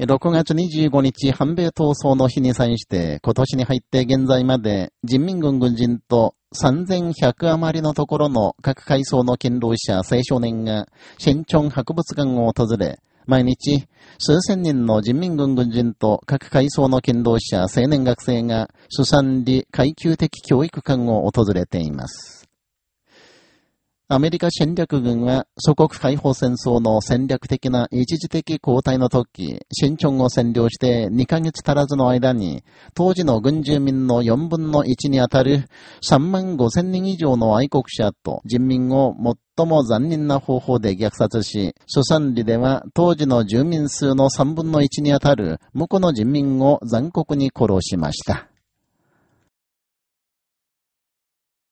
6月25日、反米闘争の日に際して、今年に入って現在まで、人民軍軍人と3100余りのところの各階層の勤労者、青少年が、新町博物館を訪れ、毎日、数千人の人民軍軍人と各階層の勤労者、青年学生が、主産理階級的教育館を訪れています。アメリカ戦略軍は祖国解放戦争の戦略的な一時的交代の時、新町を占領して2ヶ月足らずの間に、当時の軍住民の4分の1にあたる3万5千人以上の愛国者と人民を最も残忍な方法で虐殺し、主産里では当時の住民数の3分の1にあたる無辜の人民を残酷に殺しました。